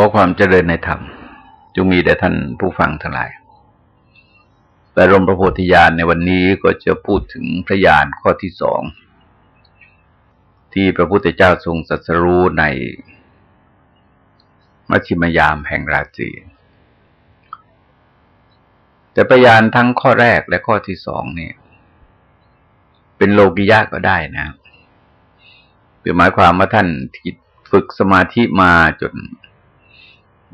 ขอความเจริญในธรรมจงมีแด่ท่านผู้ฟังทั้งหลาย แต่รมพระโพธิญาณในวันนี้ก็จะพูดถึงพระญาณข้อที่สอง ที่พระพุทธเจ้าทรงสัสรู้ในมัชชิมยามแห่งราจี แต่พยานทั้งข้อแรกและข้อที่สองเนี่ย เป็นโลกิยะก็ได้นะคือหมายความว่าท่านฝึกสมาธิมาจน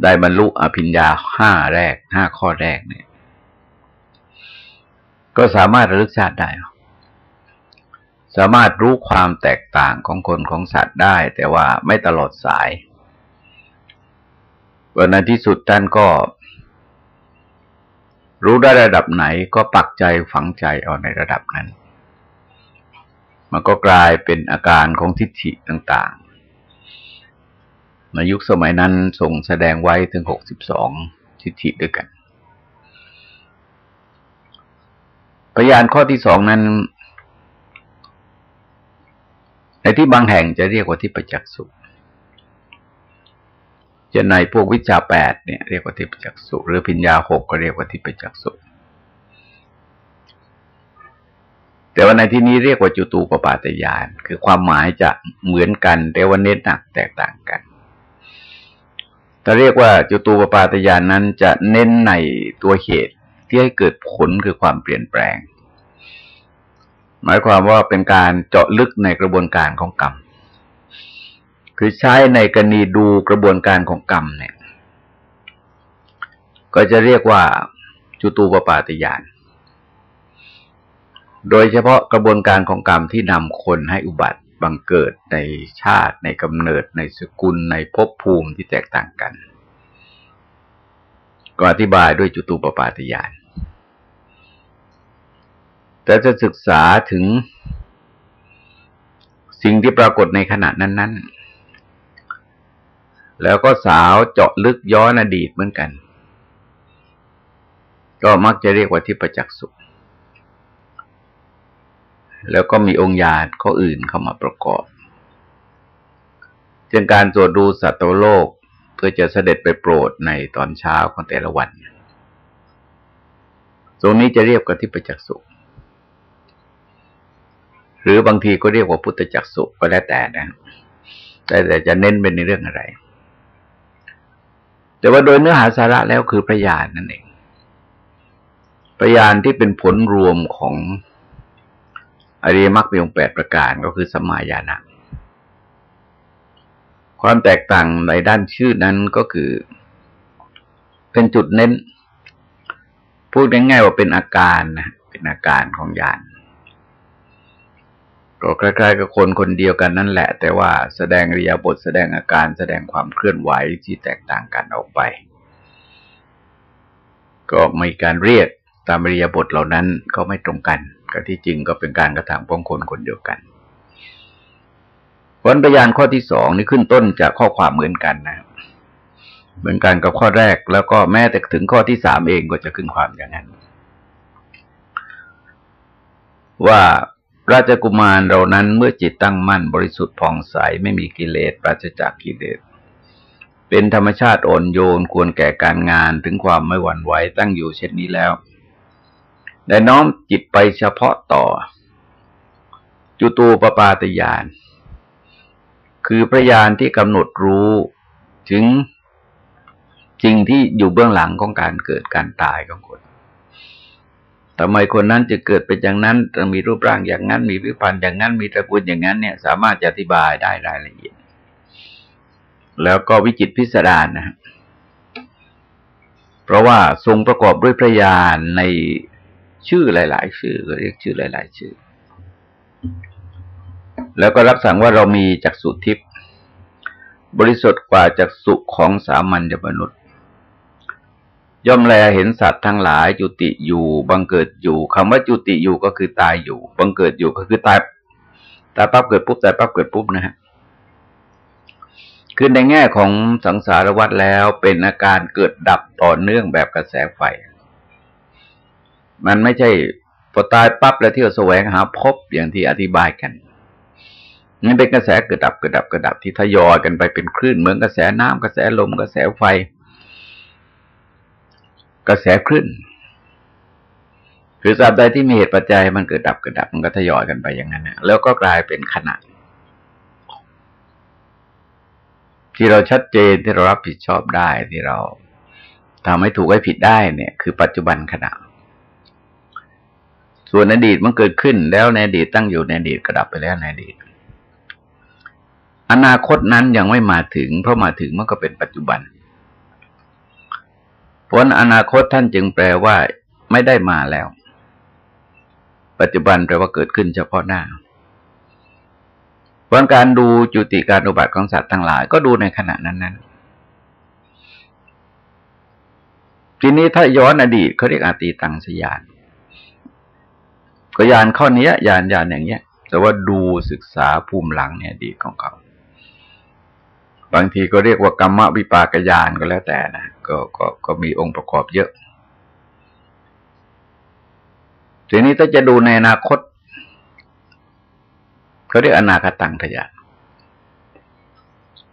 ได้บรรลุอภิญญาห้าแรกห้าข้อแรกเนี่ย ก็สามารถระลึกชาติได้ สามารถรู้ความแตกต่างของคนของสัตว์ได้ แต่ว่าไม่ตลอดสายวันนั้นที่สุดท่านก็ รู้ได้ระดับไหนก็ปักใจฝังใจเอาในระดับนั้น มันก็กลายเป็นอาการของทิฏฐิต่าง ในยุคสมัยนั้นส่งแสดงไว้ถึงหกสิบสองทิฏฐิด้วยกัน พยานข้อที่สองนั้น ในที่บางแห่งจะเรียกว่าที่ประจักษ์สุจะในพวกวิชาแปดเนี่ยเรียกว่าที่ประจักษ์สุหรือพิญญาหกก็เรียกว่าที่ประจักษ์สุแต่ว่าในที่นี้เรียกว่าจุตูปปาตยาน คือความหมายจะเหมือนกัน แต่ว่าเน้นหนักแตกต่างกัน ถ้าเรียกว่าจุตูปปาตยานนั้นจะเน้นในตัวเหตุที่ให้เกิดผลคือความเปลี่ยนแปลง หมายความว่าเป็นการเจาะลึกในกระบวนการของกรรม คือใช้ในกรณีดูกระบวนการของกรรมเนี่ย ก็จะเรียกว่าจุตูปปาตยาน โดยเฉพาะกระบวนการของกรรมที่นำคนให้อุบัติ บังเกิดในชาติในกำเนิดในสกุลในภพภูมิที่แตกต่างกัน ก็อธิบายด้วยจุตูปปาตยาน แต่จะศึกษาถึงสิ่งที่ปรากฏในขณะนั้น ๆ แล้วก็สาวเจาะลึกย้อนอดีตเหมือนกัน ก็มักจะเรียกว่าที่ประจักษ์สุข แล้วก็มีองค์ญาณข้ออื่นเข้ามาประกอบเช่นการตรวจดูสัตว์โลกเพื่อจะเสด็จไปโปรดในตอนเช้าของแต่ละวัน ตรงนี้จะเรียกกันที่ประจักษ์สุหรือบางทีก็เรียกว่าพุทธจักสุก็แล้วแต่นะ แต่แต่จะเน้นเป็นในเรื่องอะไร แต่ว่าโดยเนื้อหาสาระแล้วคือพระญาณนั่นเองพระญาณที่เป็นผลรวมของ อริยมรรคมีองค์แปดประการก็คือสมาญาณะความแตกต่างในด้านชื่อนั้นก็คือ เป็นจุดเน้น พูดง่ายๆว่าเป็นอาการนะเป็นอาการของญาณก็คล้ายๆกับคนคนเดียวกันนั่นแหละ แต่ว่าแสดงริยบทแสดงอาการแสดงความเคลื่อนไหวที่แตกต่างกันออกไป ก็มีการเรียกตามริยบทเหล่านั้นก็ไม่ตรงกัน ก็ที่จริงก็เป็นการกระทำของคนคนเดียวกันผลพยานข้อที่สองนี่ขึ้นต้นจากข้อความเหมือนกันนะครับเหมือนกันกับข้อแรก แล้วก็แม้แต่ถึงข้อที่สามเองก็จะขึ้นความอย่างนั้น ว่าราชกุมารเรานั้นเมื่อจิตตั้งมั่นบริสุทธิ์ผ่องใสไม่มีกิเลสปราศจากกิเลสเป็นธรรมชาติอ่อนโยนควรแก่การงานถึงความไม่หวั่นไหวตั้งอยู่เช่นนี้แล้ว ได้น้อมจิตไปเฉพาะต่อ จุตูปปาตยาน คือพระญาณที่กำหนดรู้ถึงจริงที่อยู่เบื้องหลังของการเกิดการตายของคนทำไมคนนั้นจะเกิดเป็นอย่างนั้นมีรูปร่างอย่างนั้น มีวิพันธ์อย่างนั้น มีตระกูลอย่างนั้น เนี่ย สามารถจะอธิบายได้รายละเอียด แล้วก็วิจิตพิสดารนะ เพราะว่าทรงประกอบด้วยพระญาณใน ชื่อหลาย ๆ ชื่อก็เรียกชื่อหลาย ๆ ชื่อ แล้วก็รับสั่งว่าเรามีจักสุทิพย์บริสุทธิ์กว่าจักสุของสามัญมนุษย์ ย่อมแลเห็นสัตว์ทั้งหลายจุติอยู่บังเกิดอยู่คำว่าจุติอยู่ก็คือตายอยู่ บังเกิดอยู่ก็คือตายตายปั๊บเกิดปุ๊บตายปั๊บเกิดปุ๊บนะฮะคือในแง่ของสังสารวัฏแล้วเป็นอาการเกิดดับต่อเนื่องแบบกระแสไฟ มันไม่ใช่พอตายปั๊บแล้วเที่ยวแสวงหาพบอย่างที่อธิบายกันนี่เป็นกระแสเกิดดับเกิดดับเกิดดับที่ทยอยกันไปเป็นคลื่นเหมือนกระแสน้ำกระแสลมกระแสไฟ กระแสคลื่นคือสาบใดที่มีเหตุปัจจัยมันเกิดดับเกิดดับมันก็ทยอยกันไปอย่างนั้นนะแล้วก็กลายเป็นขณะที่เราชัดเจนที่เรารับผิดชอบได้ที่เราทำให้ถูกให้ผิดได้เนี่ย คือปัจจุบันขณะ ส่วนอดีตมันเกิดขึ้นแล้วในอดีตตั้งอยู่ในอดีตกระดับไปแล้วในอดีต อนาคตนั้นยังไม่มาถึง เพราะมาถึงมันก็เป็นปัจจุบันเพราะอนาคตท่านจึงแปลว่าไม่ได้มาแล้ว ปัจจุบันแปลว่าเกิดขึ้นเฉพาะหน้าราะการดูจุติการอุบัติของสัตว์ทั้งหลาย ก็ดูในขณะนั้นนั้นทีนี้ถ้าย้อนอดีตเขาเรียกอาตีตังสยาน ก็ยานข้อนี้ยานยานอย่างเงี้ย แต่ว่าดูศึกษาภูมิหลังเนี่ยดีของเขา บางทีก็เรียกว่ากรรมวิปากยานก็แล้วแต่นะก็ก็ก็มีองค์ประกอบเยอะทีนี้ถ้าจะดูในอนาคตเขาเรียกอนาคตังขยะ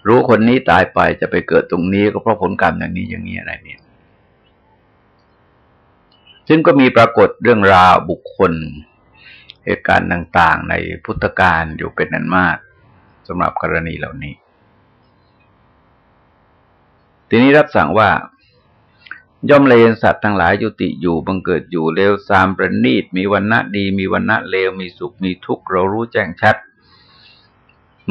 รู้คนนี้ตายไปจะไปเกิดตรงนี้ก็เพราะผลกรรมอย่างนี้อย่างนี้อะไรเนี่ย ซึ่งก็มีปรากฏเรื่องราวบุคคล เหตุการณ์ต่าง ๆ ในพุทธกาลอยู่เป็นนันมากสำหรับกรณีเหล่านี้ ทีนี้รับสั่งว่า ย่อมเลนสัตว์ทั้งหลายยุติอยู่บังเกิดอยู่เลวซามประณีต มีวันณะดีมีวันณะเลวมีสุขมีทุกข์เรารู้แจ้งชัด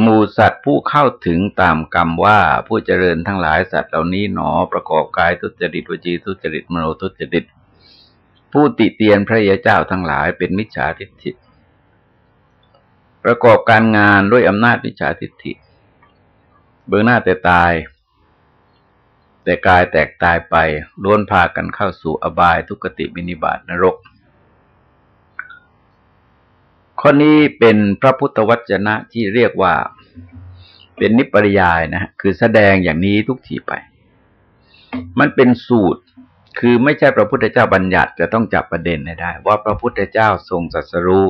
หมู่สัตว์ผู้เข้าถึงตามกรรมว่าผู้เจริญทั้งหลายสัตว์เหล่านี้หนอประกอบกายทุจริตวจีทุจริตมโนทุจริต ผู้ติเตียนพระยาเจ้าทั้งหลายเป็นมิจฉาทิฏฐิ ประกอบการงานด้วยอำนาจมิจฉาทิฏฐิ เบื้องหน้าแต่ตาย แต่กายแตกตายไปล้วนพากันเข้าสู่อบายทุกติมินิบาตนรก ข้อนี้เป็นพระพุทธวจนะที่เรียกว่าเป็นนิปริยายนะคือแสดงอย่างนี้ทุกทีไป มันเป็นสูตร คือไม่ใช่พระพุทธเจ้าบัญญัติจะต้องจับประเด็นได้ ว่าพระพุทธเจ้าทรงสัสรู้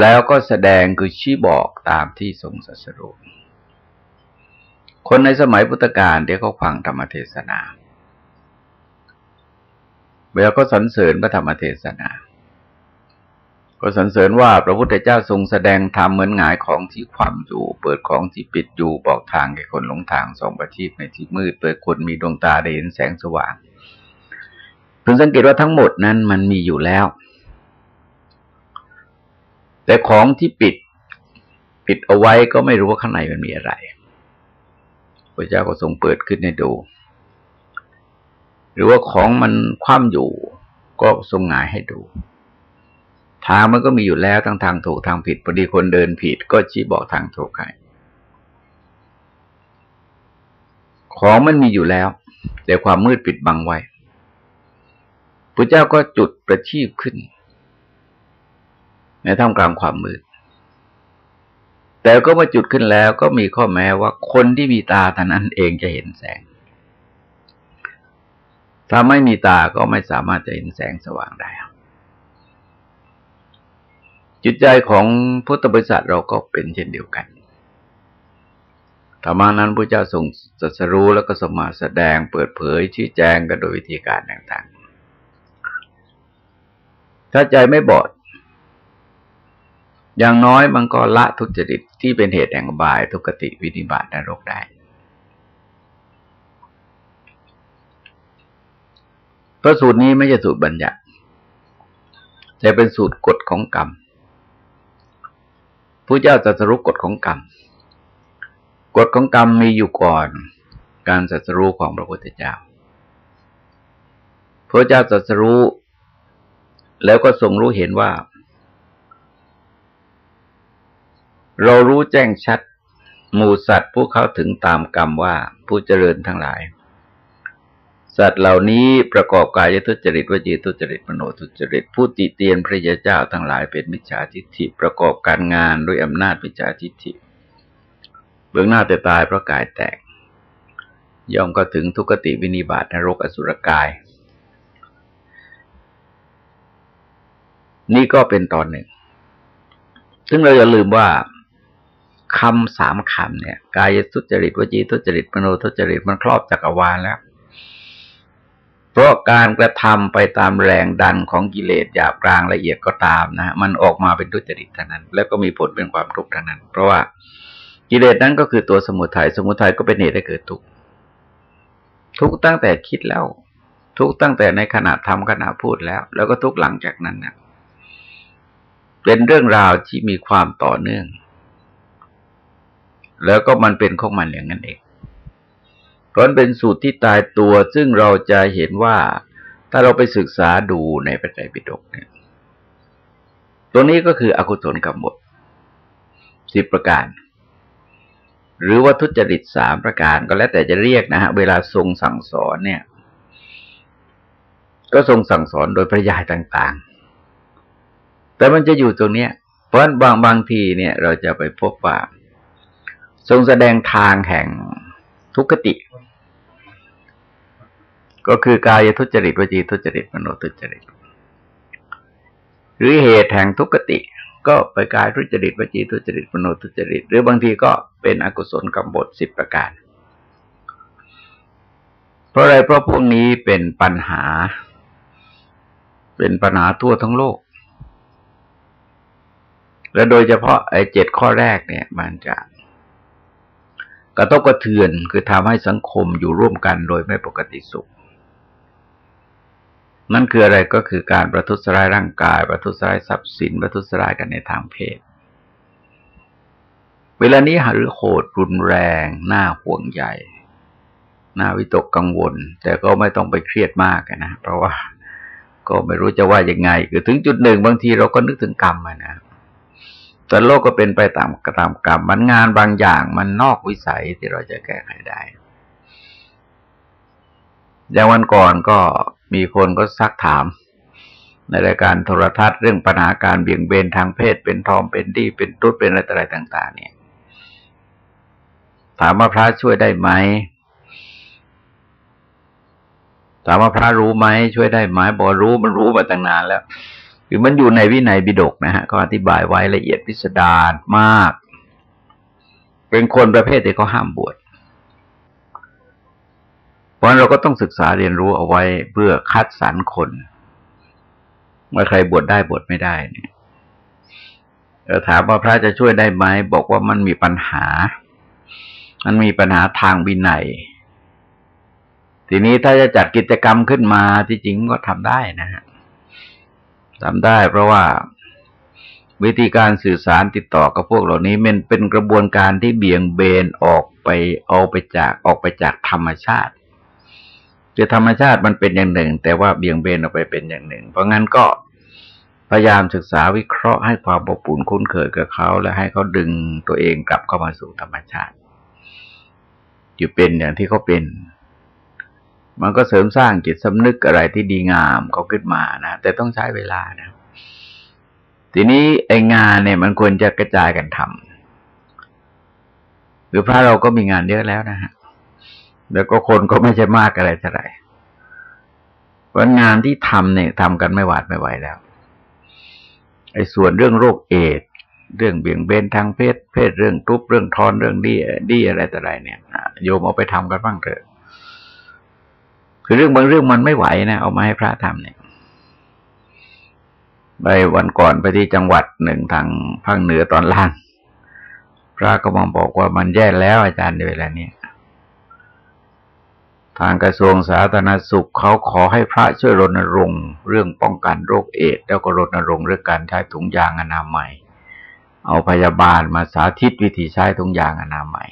แล้วก็แสดงคือชี้บอกตามที่ทรงสัสรู้คนในสมัยพุทธกาลเดี๋ยวเขาฟังธรรมเทศนาเวลาก็สรรเสริญพระธรรมเทศนา ก็สรรเสริญว่าพระพุทธเจ้าทรงแสดงธรรมเหมือนหงายของที่ความอยู่ เปิดของที่ปิดอยู่บอกทางแก่คนหลงทางส่องประทีปในที่มืด เปิดคนมีดวงตาได้เห็นแสงสว่างเพิ่งสังเกตว่าทั้งหมดนั้นมันมีอยู่แล้ว แต่ของที่ปิดปิดเอาไว้ก็ไม่รู้ว่าข้างในมันมีอะไรพระเจ้าก็ทรงเปิดขึ้นให้ดู หรือว่าของมันคว่ำอยู่ ก็ทรงหงายให้ดู ทางมันก็มีอยู่แล้วทั้งทางถูกทางผิดพอดีคนเดินผิดก็ชี้บอกทางถูกให้ของมันมีอยู่แล้ว แต่ความมืดปิดบังไว้พระเจ้าก็จุดประชีพขึ้น ในท่ามกลางความมืด แต่ก็มาจุดขึ้นแล้วก็มีข้อแม้ว่าคนที่มีตาท่านั้นเองจะเห็นแสง ถ้าไม่มีตาก็ไม่สามารถจะเห็นแสงสว่างได้ จิตใจของพุทธบริษัทเราก็เป็นเช่นเดียวกันธรรมานั้นพระเจ้าทรงสัสรู้แล้วก็สมาแสดงเปิดเผยชี้แจงกันโดยวิธีการต่างๆ ถ้าใจไม่บอด อย่างน้อยมันก็ละทุจริตที่เป็นเหตุแห่งบายทุกติวินิบาตนรกได้เพราะสูตรนี้ไม่ใช่สูตรบัญญัติ แต่เป็นสูตรกฎของกรรม ผู้เจ้าตรัสรู้กฎของกรรม กฎของกรรมมีอยู่ก่อน การตรัสรู้ของพระพุทธเจ้า พระเจ้าตรัสรู้แล้วก็ทรงรู้เห็นว่า เรารู้แจ้งชัดหมู่สัตว์ผู้เข้าถึงตามกรรมว่าผู้เจริญทั้งหลาย สัตว์เหล่านี้ประกอบกายทุจริตวจีทุจริตมโนทุจริตผู้ติเตียนพระยาเจ้าทั้งหลายเป็นมิจฉาทิฏฐิประกอบการงานด้วยอำนาจมิจฉาทิฏฐิ เบื้องหน้าแต่ตายเพราะกายแตก ย่อมก็ถึงทุกติวินิบาตนรกอสุรกาย นี่ก็เป็นตอนหนึ่ง ซึ่งเราอย่าลืมว่าคำสามคำเนี่ย กายทุจริตวจีทุจริตมโนทุจริตมันครอบจักรวาลแล้ว เพราะการกระทำไปตามแรงดันของกิเลสหยาบกลางละเอียดก็ตามนะ มันออกมาเป็นทุจริตทั้งนั้น แล้วก็มีผลเป็นความทุกข์ทั้งนั้น เพราะว่ากิเลสนั้นก็คือตัวสมุทยัยสมุทัยก็เป็นเหตุให้เกิดทุกข์ทุกตั้งแต่คิดแล้ว ทุกตั้งแต่ในขณะทำขณะพูดแล้ว แล้วก็ทุกหลังจากนั้นนะเป็นเรื่องราวที่มีความต่อเนื่อง แล้วก็มันเป็นของมันอย่างนั้นเอง เพราะเป็นสูตรที่ตายตัวซึ่งเราจะเห็นว่าถ้าเราไปศึกษาดูในพระไตรปิฎกเนี่ยตัวนี้ก็คืออกุศลกรรมบทสิบประการ หรือว่าทุจริตสามประการก็แล้วแต่จะเรียกนะฮะเวลาทรงสั่งสอนเนี่ย ก็ทรงสั่งสอนโดยพระยายต่างๆ แต่มันจะอยู่ตรงเนี้ย เพราะบางบางทีเนี่ย เราจะไปพบว่า ทรงแสดงทางแห่งทุกติ ก็คือกายทุจริตวจีทุจริตมโนทุจริต หรือเหตุแห่งทุกติ ก็ไปกายทุจริตวจีทุจริตมโนทุจริต หรือบางทีก็เป็นอกุศลกรรมบทสิบประการ เพราะอะไรเพราะพวกนี้เป็นปัญหา เป็นปัญหาทั่วทั้งโลก และโดยเฉพาะไอ้เจ็ดข้อแรกเนี่ยมันจะกระทบกระเทือนคือทำให้สังคมอยู่ร่วมกันโดยไม่ปกติสุข นั่นคืออะไรก็คือการประทุษร้ายร่างกาย ประทุษร้ายทรัพย์สิน ประทุษร้ายกันในทางเพศ เวลานี้หรือโหดรุนแรงหน้าห่วงใหญ่หน้าวิตกกังวล แต่ก็ไม่ต้องไปเครียดมากนะเพราะว่าก็ไม่รู้จะว่ายังไง คือถึงจุดหนึ่งบางทีเราก็นึกถึงกรรมนะแต่โลกก็เป็นไปตามตามกรรมมันงานบางอย่างมันนอกวิสัยที่เราจะแก้ไขได้อย่างวันก่อนก็ มีคนก็ซักถาม ในรายการโทรทัศน์เรื่องปัญหาการเบี่ยงเบนทางเพศเป็นทอมเป็นดีเป็นตุ๊ดเป็นอะไรอะไรต่าง ๆ เนี่ย ถามว่าพระช่วยได้ไหมถามว่าพระรู้ไหมช่วยได้ไหมบอรู้มันรู้มาตั้งนานแล้วคือมันอยู่ในวินัยบิดกนะฮะก็อธิบายไว้ละเอียดพิสดารมาก เป็นคนประเภทที่เขาห้ามบวช ราะเราก็ต้องศึกษาเรียนรู้เอาไว้เพื่อคัดสรรคนเมื่อใครบวชได้บวชไม่ได้เนี่ยถามว่าพระจะช่วยได้ไหมบอกว่ามันมีปัญหา มันมีปัญหาทางวินัยทีนี้ถ้าจะจัดกิจกรรมขึ้นมาที่จริงก็ทำได้นะฮะทำได้เพราะว่าวิธีการสื่อสารติดต่อกับพวกเหล่านี้มันเป็นกระบวนการที่เบี่ยงเบนออกไปเอาไปจากออกไปจากธรรมชาติ คือธรรมชาติมันเป็นอย่างหนึ่ง แต่ว่าเบี่ยงเบนออกไปเป็นอย่างหนึ่ง เพราะงั้นก็พยายามศึกษาวิเคราะห์ให้ความอบอุ่นคุ้นเคยกับเขา และให้เขาดึงตัวเองกลับเข้ามาสู่ธรรมชาติ อยู่เป็นอย่างที่เขาเป็น มันก็เสริมสร้างจิตสำนึกอะไรที่ดีงามเขาขึ้นมานะแต่ต้องใช้เวลานะ ทีนี้ไองานเนี่ยมันควรจะกระจายกันทำหรือพระเราก็มีงานเยอะแล้วนะฮะ แล้วก็คนก็ไม่ใช่มากอะไรเท่าไหร่วันงานที่ทำเนี่ยทำกันไม่หวาดไม่ไหวแล้วไอ้ส่วนเรื่องโรคเอดเรื่องเบี่ยงเบนทางเพศ เพศเรื่องทุบเรื่องทอนเรื่องดีดีอะไรแต่ไรเนี่ยโยมเอาไปทำกันบ้างเถอะ คือเรื่องบางเรื่องมันไม่ไหวนะเอามาให้พระทำเนี่ยไปวันก่อนไปที่จังหวัดหนึ่งทางภาคเหนือตอนล่าง พระก็มาบอกว่ามันแย่แล้วอาจารย์ในเวลานี้ ทางกระทรวงสาธารณสุขเขาขอให้พระช่วยรณรงค์เรื่องป้องกันโรคเอดแล้วก็รณรงค์เรื่องการใช้ถุงยางอนามัย เอาพยาบาลมาสาธิตวิธีใช้ถุงยางอนามัย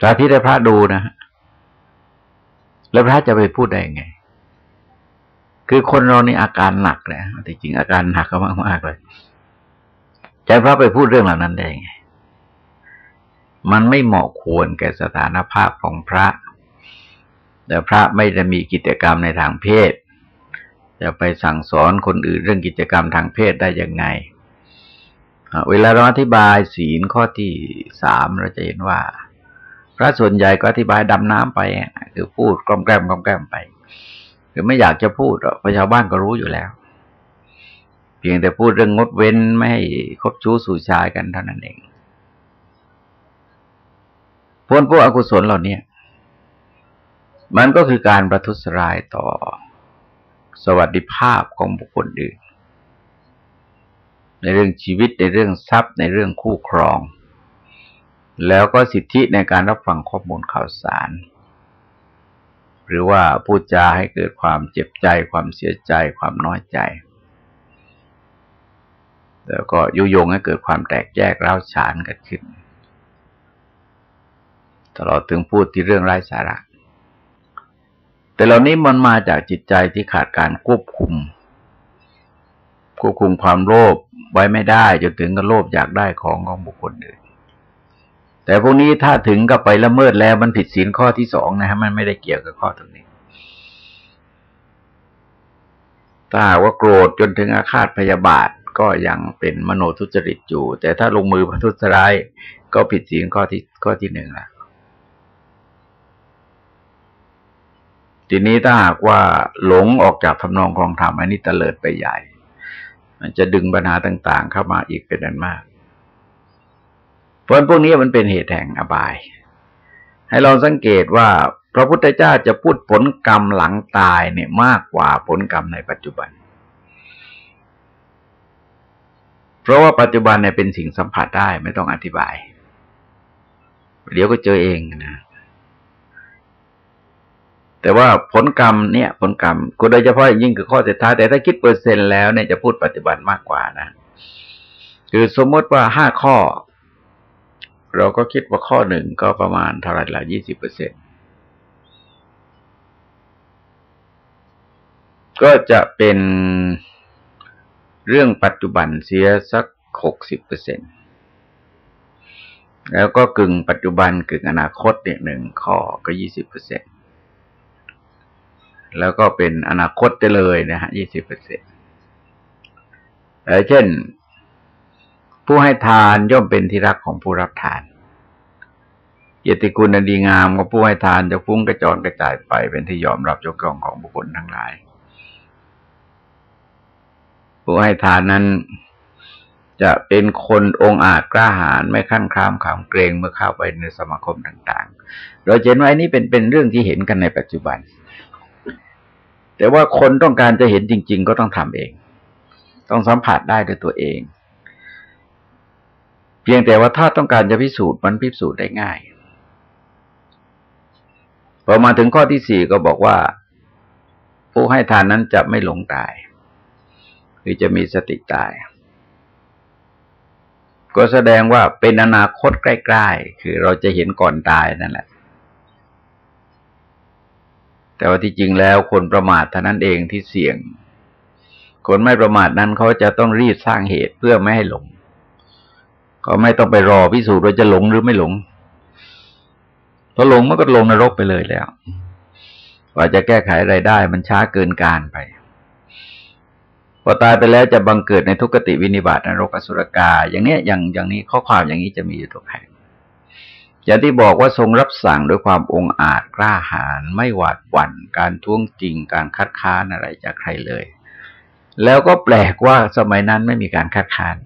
สาธิตให้พระดูนะแล้วพระจะไปพูดได้ไง คือคนเรานี่อาการหนักนะแต่จริงอาการหนักก็มากๆเลยใจพระไปพูดเรื่องเหล่านั้นได้ไง มันไม่เหมาะควรแก่สถานภาพของพระ แต่พระไม่ได้มีกิจกรรมในทางเพศ จะไปสั่งสอนคนอื่นเรื่องกิจกรรมทางเพศได้ยังไง เวลาเราอธิบายศีลข้อที่สามเราจะเห็นว่า พระส่วนใหญ่ก็อธิบายดำน้ำไป คือพูดกล้อมแกล้มกล้อมแกล้มไปคือไม่อยากจะพูดเพราะชาวบ้านก็รู้อยู่แล้ว เพียงแต่พูดเรื่องงดเว้นไม่ให้คบชู้สู่ชายกันเท่านั้นเอง พวกพวกอกุศลเหล่านี้มันก็คือการประทุษร้ายต่อสวัสดิภาพของบุคคลอื่น ในเรื่องชีวิตในเรื่องทรัพย์ ในเรื่องคู่ครอง แล้วก็สิทธิในการรับฟังข้อมูลข่าวสาร หรือว่าพูดจาให้เกิดความเจ็บใจความเสียใจความน้อยใจ แล้วก็ยุยงให้เกิดความแตกแยกร้าวฉานกันขึ้น ตลอดถึงพูดที่เรื่องไร้สาระ แต่เหล่านี้มันมาจากจิตใจที่ขาดการควบคุม ควบคุมความโลภไว้ไม่ได้จนถึงกับโลภอยากได้ของของบุคคลอื่นแต่พวกนี้ถ้าถึงกับไปละเมิดแล้วมันผิดศีลข้อที่สองนะฮะมันไม่ได้เกี่ยวกับข้อตรงนี้ถ้าว่าโกรธจนถึงอาฆาตพยาบาทก็ยังเป็นมโนทุจริตอยู่ แต่ถ้าลงมือประทุษร้ายก็ผิดศีลข้อที่ข้อที่หนึ่งละ ทีนี้ถ้าหากว่าหลงออกจากทำนองครองธรรมอันนี้เตลิดไปใหญ่ มันจะดึงปัญหาต่าง ๆ เข้ามาอีกเป็นอันมาก เพราะพวกนี้มันเป็นเหตุแห่งอบาย ให้เราสังเกตว่าพระพุทธเจ้าจะพูดผลกรรมหลังตายเนี่ยมากกว่าผลกรรมในปัจจุบัน เพราะว่าปัจจุบันเนี่ยเป็นสิ่งสัมผัสได้ไม่ต้องอธิบาย เดี๋ยวก็เจอเองนะ แต่ว่าผลกรรมเนี่ยผลกรรมก็โดยเฉพาะยิ่งคือข้อสุดท้ายแต่ถ้าคิดเปอร์เซ็นต์แล้วเนี่ยจะพูดปัจจุบันมากกว่านะ คือสมมติว่าห้าข้อ เราก็คิดว่าข้อหนึ่งก็ประมาณเท่าไหร่ละยี่สิบเปอร์เซ็นก็จะเป็นเรื่องปัจจุบันเสียสักหกสิบเปอร์เซ็นแล้วก็กึ่งปัจจุบันกึ่งอนาคตเนี่ยหนึ่งข้อก็ยี่สิบเปอร์เซ็นต์ แล้วก็เป็นอนาคตไปเลยนะฮะยี่สิบเปอร์เซ็นต์เช่น ผู้ให้ทานย่อมเป็นที่รักของผู้รับทานเยติคุณนดีงามของผู้ให้ทานจะฟุ้งกระจรกระจายไป เป็นที่ยอมรับยกย่องของบุคคลทั้งหลาย ผู้ให้ทานนั้นจะเป็นคนองอาจกล้าหาญไม่ขั้นครามขามเกรงเมื่อเข้าไปในสมาคมต่าง ๆ เราเห็นว่าอันี้เป็นเป็นเรื่องที่เห็นกันในปัจจุบัน แต่ว่าคนต้องการจะเห็นจริง ๆ ก็ต้องทำเอง ต้องสัมผัสได้ด้วยตัวเอง เพียงแต่ว่าถ้าต้องการจะพิสูจน์มันพิสูจน์ได้ง่ายพอมาถึงข้อที่สี่ก็บอกว่า ผู้ให้ทานนั้นจะไม่หลงตาย คือจะมีสติตาย ก็แสดงว่าเป็นอนาคตใกล้ ๆ คือเราจะเห็นก่อนตายนั่นแหละ แต่ว่าที่จริงแล้วคนประมาทเท่านั้นเองที่เสี่ยง คนไม่ประมาทนั้นเขาจะต้องรีบสร้างเหตุเพื่อไม่ให้หลง ก็ไม่ต้องไปรอพิสูจน์ว่าจะหลงหรือไม่หลงพอหลงมันก็ลงนรกไปเลยแล้วว่าจะแก้ไขอะไรได้มันช้าเกินการไป พอตายไปแล้วจะบังเกิดในทุกขติวินิบาตนรกอสุรกา อย่างเนี้ยอย่างอย่างนี้ข้อความอย่างนี้จะมีอยู่ทุกแห่ง อย่างที่บอกว่าทรงรับสั่งด้วยความองอาจกล้าหาญไม่หวาดหวั่นการท้วงจริงการคัดค้านอะไรจากใครเลย แล้วก็แปลกว่าสมัยนั้นไม่มีการคัดค้าน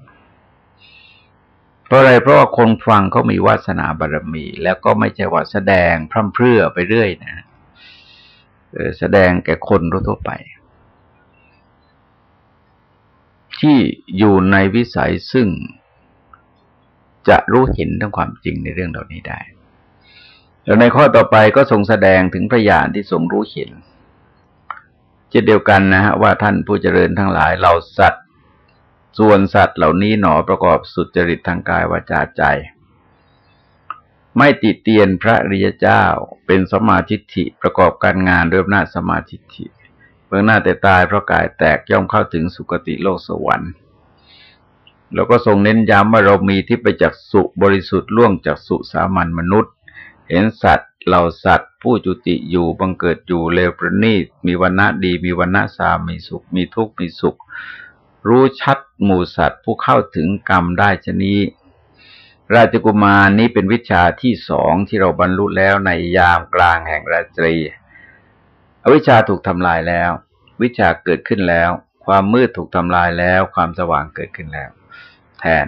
เพราะอะไรเพราะว่าคนฟังเขามีวาสนาบารมี แล้วก็ไม่ใช่ว่าแสดงพร่ำเพรื่อไปเรื่อยนะแสดงแก่คนทั่วไป ที่อยู่ในวิสัยซึ่ง จะรู้เห็นทั้งความจริงในเรื่องเหล่านี้ได้ แล้วในข้อต่อไปก็ทรงแสดงถึงพระญาณที่ทรงรู้เห็นเช่นเดียวกันนะฮะว่าท่านผู้เจริญทั้งหลายเราสัตว์ ส่วนสัตว์เหล่านี้หนอประกอบสุจริตทางกายวาจาใจ ไม่ติเตียนพระริยเจ้าเป็นสมาธิิประกอบการงานด้วยอำนาจสมาธิิเบื้องหน้าแต่ตายเพราะกายแตกย่อมเข้าถึงสุคติโลกสวรรค์ แล้วก็ทรงเน้นย้ำว่าเรามีที่ไปจากสุบริสุทธิ์ล่วงจากสุสามัญมนุษย์ เห็นสัตว์เหล่าสัตว์ ผู้จุติอยู่บังเกิดอยู่เลวประณีตมีวันณะดี มีวันณะสามีสุข มีทุกข์มีสุข รู้ชัดหมู่สัตว์ ผู้เข้าถึงกรรมได้ชนี้ ราชกุมารนี้เป็นวิชาที่สองที่เราบรรลุแล้วในยามกลางแห่งราตรีอวิชชาถูกทำลายแล้ว วิชาเกิดขึ้นแล้วคความมืดถูกทำลายแล้ว ความสว่างเกิดขึ้นแล้ว แทน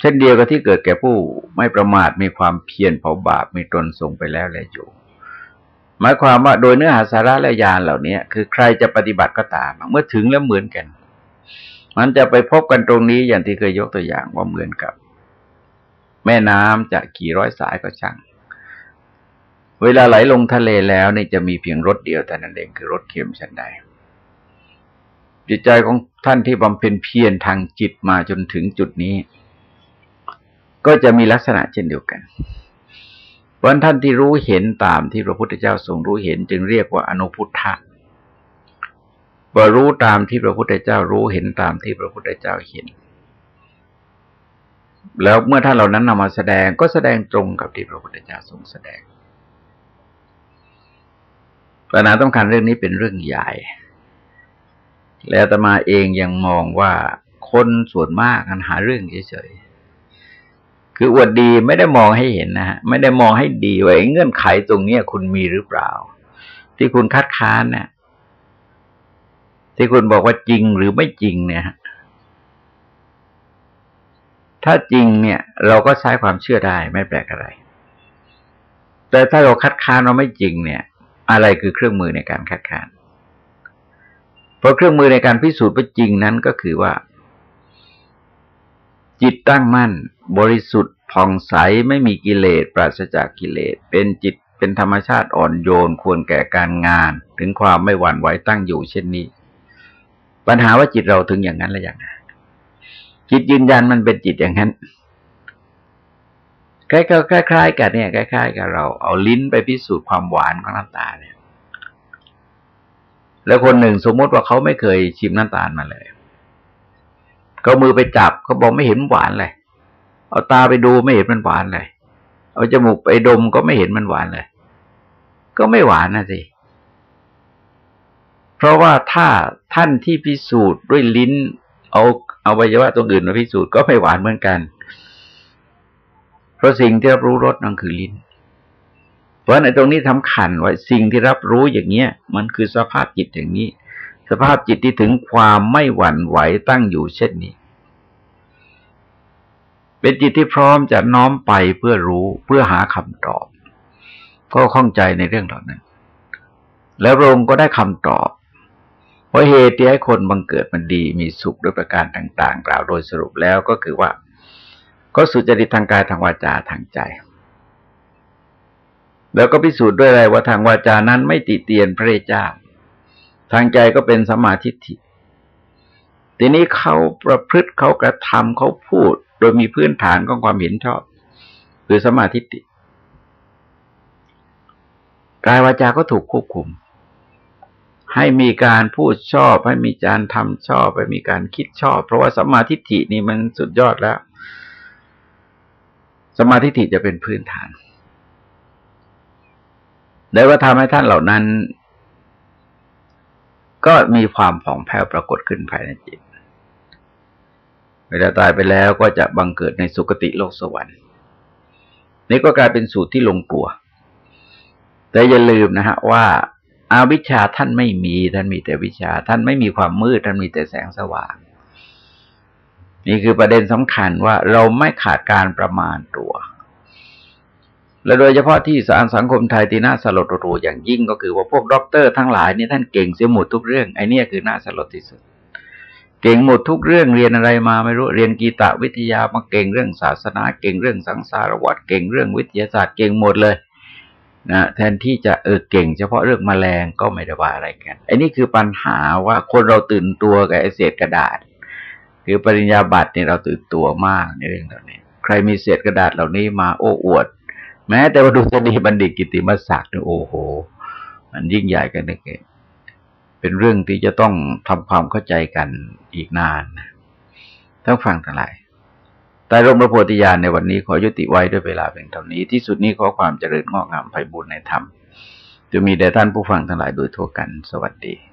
เช่นเดียวกับที่เกิดแก่ผู้ไม่ประมาทมีความเพียรเผาบาปมีตนทรงไปแล้วและอยู่ หมายความว่าโดยเนื้อหาสาระและญาณเหล่านี้คือใครจะปฏิบัติก็ตาม เมื่อถึงแล้วเหมือนกัน มันจะไปพบกันตรงนี้อย่างที่เคยยกตัวอย่างว่าเหมือนกับ แม่น้ำจะกี่ร้อยสายก็ช่างเวลาไหลลงทะเลแล้วนี่จะมีเพียงรถเดียวแต่นั้นเองคือรถเข็มชันใด จิตใจของท่านที่บำเพ็ญเพียรทางจิตมาจนถึงจุดนี้ ก็จะมีลักษณะเช่นเดียวกันวันท่านที่รู้เห็นตามที่พระพุทธเจ้าทรงรู้เห็นจึงเรียกว่าอนุพุทธะว่ารู้ตามที่พระพุทธเจ้ารู้เห็นตามที่พระพุทธเจ้าเห็น แล้วเมื่อท่านเหล่านั้นนำมาแสดงก็แสดงตรงกับที่พระพุทธเจ้าทรงแสดงปัญหาสำคัญเรื่องนี้เป็นเรื่องใหญ่ แล้วตมาเองยังมองว่าคนส่วนมากกันหาเรื่องเฉยๆ คืออวดดีไม่ได้มองให้เห็นนะฮะ ไม่ได้มองให้ดีว่าเงื่อนไขตรงเนี้ยคุณมีหรือเปล่า ที่คุณคัดค้านเนี่ยที่คุณบอกว่าจริงหรือไม่จริงเนี่ย ถ้าจริงเนี่ย เราก็ใช้ความเชื่อได้ไม่แปลกอะไร แต่ถ้าเราคัดค้านเราไม่จริงเนี่ย อะไรคือเครื่องมือในการคัดค้าน เพราะเครื่องมือในการพิสูจน์ว่าจริงนั้นก็คือว่า จิตตั้งมั่น บริสุทธิ์ผ่องใสไม่มีกิเลสปราศจากกิเลส เป็นจิตเป็นธรรมชาติอ่อนโยนควรแก่การงาน ถึงความไม่หวั่นไหวตั้งอยู่เช่นนี้ ปัญหาว่าจิตเราถึงอย่างนั้นหรือยังจิตยืนยันมันเป็นจิตอย่างนั้นคล้ายๆกันเนี่ยคล้ายๆกับเราเอาลิ้นไปพิสูจน์ความหวานของน้ำตาเนี่ย แล้วคนหนึ่งสมมติว่าเขาไม่เคยชิมน้ำตาลมาเลยเขามือไปจับเขาบอกไม่เห็นหวานเลย เอาตาไปดูไม่เห็นมันหวานเลย เอาจมูกไปดมก็ไม่เห็นมันหวานเลย ก็ไม่หวานนะสิ เพราะว่าถ้าท่านที่พิสูจน์ด้วยลิ้น เอาเอาไว้ว่าตรงอื่นมาพิสูจน์ก็ไม่หวานเหมือนกัน เพราะสิ่งที่รับรู้รสนั่นคือลิ้น ราะในตรงนี้สาคัญว่าสิ่งที่รับรู้อย่างเนี้ย มันคือสภาพจิตอย่างนี้ สภาพจิตที่ถึงความไม่หวั่นไหวตั้งอยู่เช่นนี้ เป็นจิตที่พร้อมจะน้อมไปเพื่อรู้เพื่อหาคำตอบ ก็ข้องใจในเรื่องเหล่านั้น แล้วพระองค์ก็ได้คำตอบว่าเหตุที่ให้คนบังเกิดมันดีมีสุขด้วยประการต่าง ๆ กล่าวโดยสรุปแล้วก็คือว่า ก็สุจริตทางกายทางวาจาทางใจ แล้วก็พิสูจน์ด้วยอะไรว่าทางวาจานั้นไม่ติเตียนพระเจ้า ทางใจก็เป็นสมาธิิทีนี้เขาประพฤติเขากระทำเขาพูด โดยมีพื้นฐานของความเห็นชอบ คือสมาธิิกายวาจาก็ถูกควบคุม ให้มีการพูดชอบ ให้มีการทำชอบ ให้มีการคิดชอบ เพราะว่าสมาธิินี่มันสุดยอดแล้ว สมาธิจะเป็นพื้นฐาน ได้ว่าทำให้ท่านเหล่านั้น ก็มีความผ่องแผ้วปรากฏขึ้นภายในจิต เวลาตายไปแล้วก็จะบังเกิดในสุคติโลกสวรรค์ นี่ก็กลายเป็นสูตรที่ลงตัว แต่อย่าลืมนะฮะว่าอาวิชชาท่านไม่มี ท่านมีแต่วิชา ท่านไม่มีความมืด ท่านมีแต่แสงสว่าง นี่คือประเด็นสำคัญว่าเราไม่ขาดการประมาณตัว และโดยเฉพาะที่สารสังคมไทยที่น่าสลดรูอย่างยิ่งก็คือว่าพวกด็อกเตอร์ทั้งหลายนี่ท่านเก่งเสียหมดทุกเรื่องไอ้นี่คือน่าสลดที่สุด เก่งหมดทุกเรื่องเรียนอะไรมาไม่รู้เรียนกีตาวิทยามาเก่งเรื่องศาสนา เก่งเรื่องสังสารวัตรเก่งเรื่องวิทยาศาสตร์เก่งหมดเลยนะแทนที่จะเออเก่ง เฉพาะเรื่องมแมลงก็ไม่ได้ว่าอะไรกันไอ้นี่คือปัญหาว่าคนเราตื่นตัวกับไอเศษกระดาษ คือปริญญาบัตรเนี่ยเราตื่นตัวมากในเรื่องเหล่านี้ใครมีเศษกระดาษเหล่านี้มาโอ้อวด แม้แต่ว่าดูสดีบัณฑิตกิติมศักดิ์เนี่ยโอ้โห มันยิ่งใหญ่กันนะเกเป็นเรื่องที่จะต้องทำความเข้าใจกันอีกนานทั้งฟังทั้งหลายแต่ร่มพระโพธิญาณในวันนี้ขอยุติไว้ด้วยเวลาเพียงเท่านี้ ที่สุดนี้ขอความเจริญงอกงามไพบูรณ์ในธรรมจะมีแด่ท่านผู้ฟังทั้งหลายโดยทั่วกัน สวัสดี